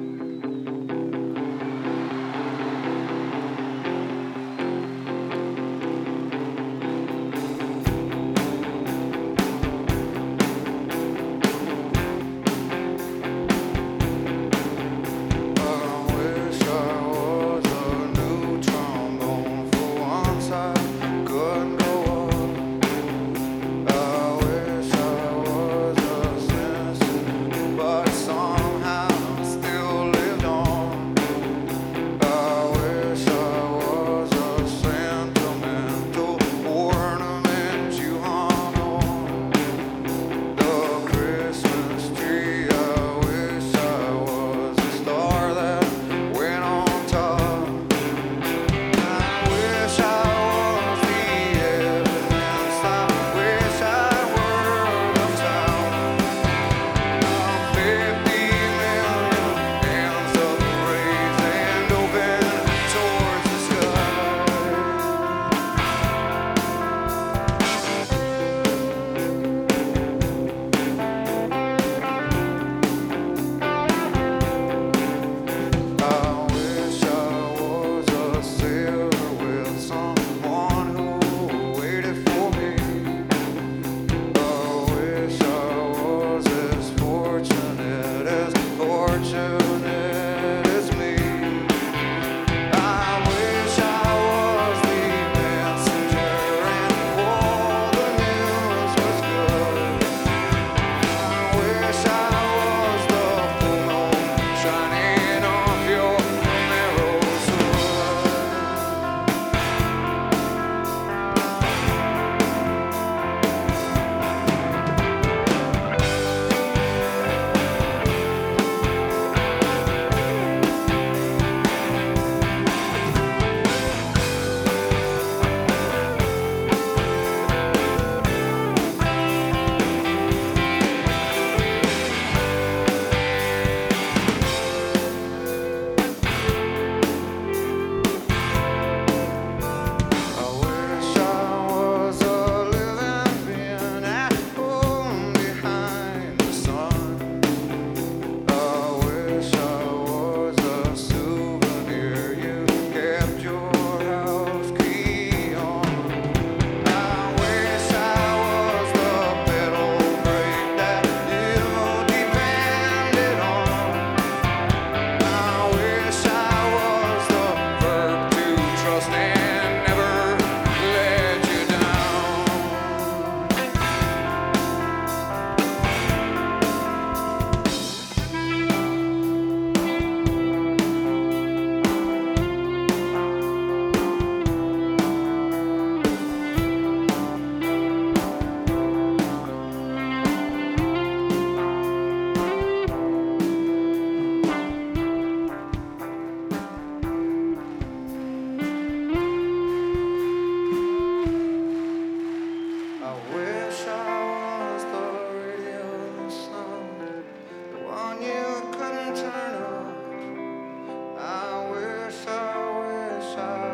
Bye. time.